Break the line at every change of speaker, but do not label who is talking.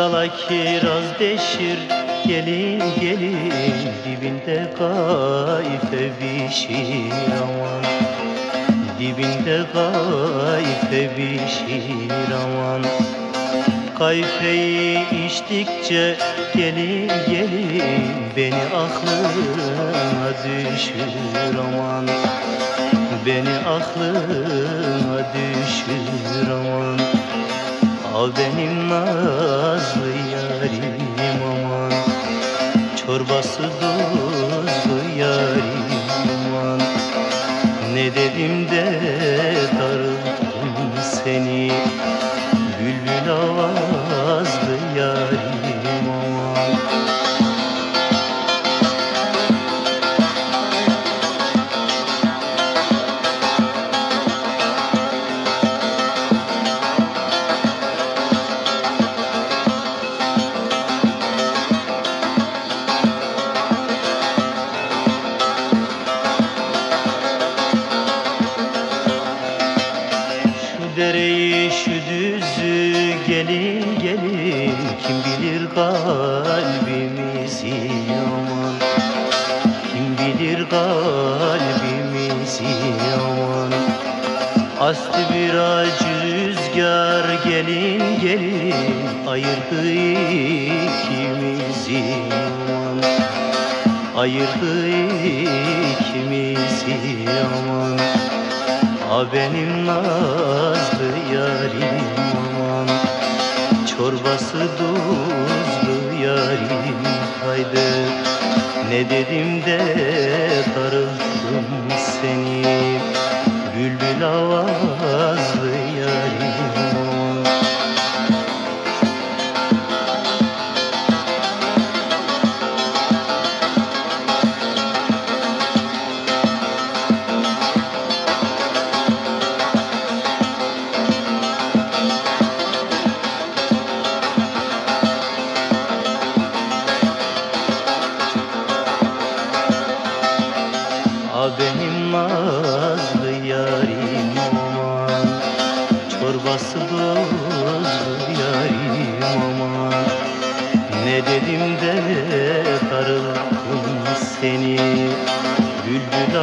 Dalda kiraz deşir gelin gelin Dibinde kayfe bişir aman. Dibinde kayfe bişir aman. Kayfeyi içtikçe gelin gelin Beni aklına düşür aman. Beni aklına düşür aman. Al benim nazlı Çorbası tuzlu yarim Ne dedim de gelin gelin Kim bilir kalbimizi aman Kim bilir kalbimizi aman Astı bir acı rüzgar gelin gelin Ayırdı ikimizi aman Ayırdı ikimizi aman A benim nazlı yarim Çorbası tuzlu yarim. Haydi Ne dedim de darıldım seni. Bülbül avazlı Tuzlu yarim aman Ne dedim de darıldım seni. Bülbül